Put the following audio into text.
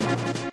Bye.